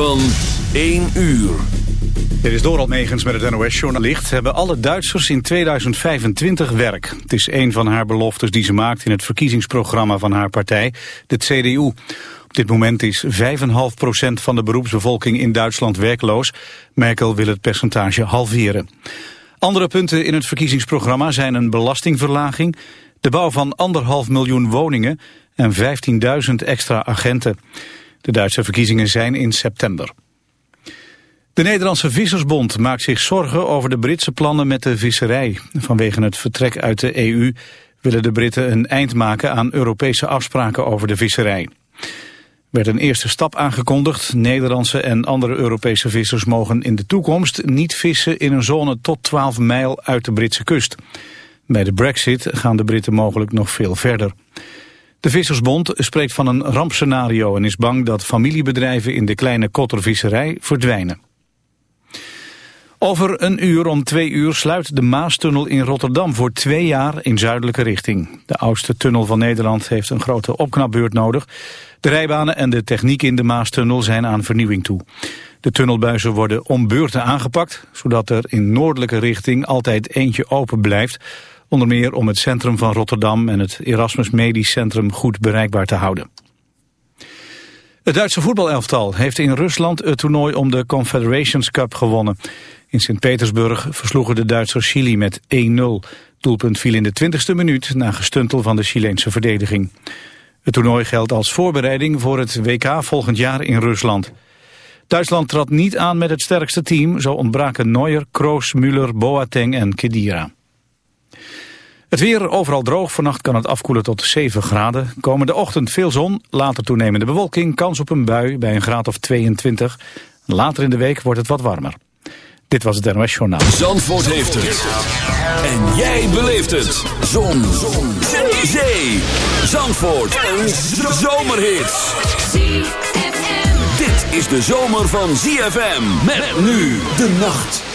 Van 1 uur. Dit is Doral Megens met het NOS-journalicht. Hebben alle Duitsers in 2025 werk. Het is een van haar beloftes die ze maakt in het verkiezingsprogramma van haar partij, de CDU. Op dit moment is 5,5% van de beroepsbevolking in Duitsland werkloos. Merkel wil het percentage halveren. Andere punten in het verkiezingsprogramma zijn een belastingverlaging, de bouw van anderhalf miljoen woningen en 15.000 extra agenten. De Duitse verkiezingen zijn in september. De Nederlandse Vissersbond maakt zich zorgen over de Britse plannen met de visserij. Vanwege het vertrek uit de EU willen de Britten een eind maken aan Europese afspraken over de visserij. Er werd een eerste stap aangekondigd. Nederlandse en andere Europese vissers mogen in de toekomst niet vissen in een zone tot 12 mijl uit de Britse kust. Bij de brexit gaan de Britten mogelijk nog veel verder. De Vissersbond spreekt van een rampscenario en is bang dat familiebedrijven in de kleine kottervisserij verdwijnen. Over een uur om twee uur sluit de Maastunnel in Rotterdam voor twee jaar in zuidelijke richting. De oudste tunnel van Nederland heeft een grote opknapbeurt nodig. De rijbanen en de techniek in de Maastunnel zijn aan vernieuwing toe. De tunnelbuizen worden om beurten aangepakt, zodat er in noordelijke richting altijd eentje open blijft Onder meer om het centrum van Rotterdam en het Erasmus Medisch Centrum goed bereikbaar te houden. Het Duitse voetbalelftal heeft in Rusland het toernooi om de Confederations Cup gewonnen. In Sint-Petersburg versloegen de Duitsers Chili met 1-0. Doelpunt viel in de 20ste minuut na gestuntel van de Chileense verdediging. Het toernooi geldt als voorbereiding voor het WK volgend jaar in Rusland. Duitsland trad niet aan met het sterkste team. Zo ontbraken Neuer, Kroos, Müller, Boateng en Kedira. Het weer overal droog. Vannacht kan het afkoelen tot 7 graden. Komende ochtend veel zon, later toenemende bewolking. Kans op een bui bij een graad of 22. Later in de week wordt het wat warmer. Dit was het NOS Journaal. Zandvoort heeft het. En jij beleeft het. Zon. zon. Zee. Zandvoort. Een zomerhit. Dit is de zomer van ZFM. Met nu de nacht.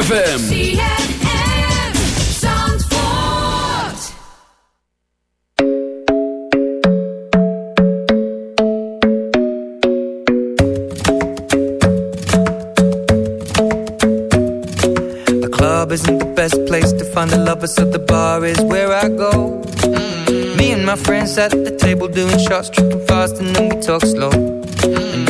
ZFM. ZFM Zandvoort. The club isn't the best place to find the lovers, so the bar is where I go. Me and my friends at the table doing shots, tripping fast, and then we talk slow. And you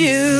you.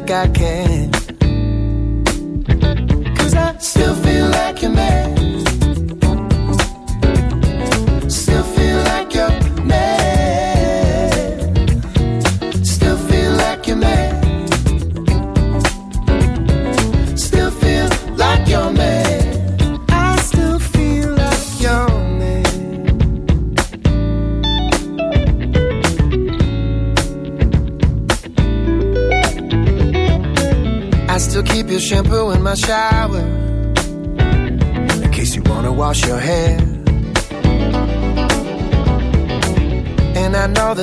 Think I can. Cause I still feel like you're mad.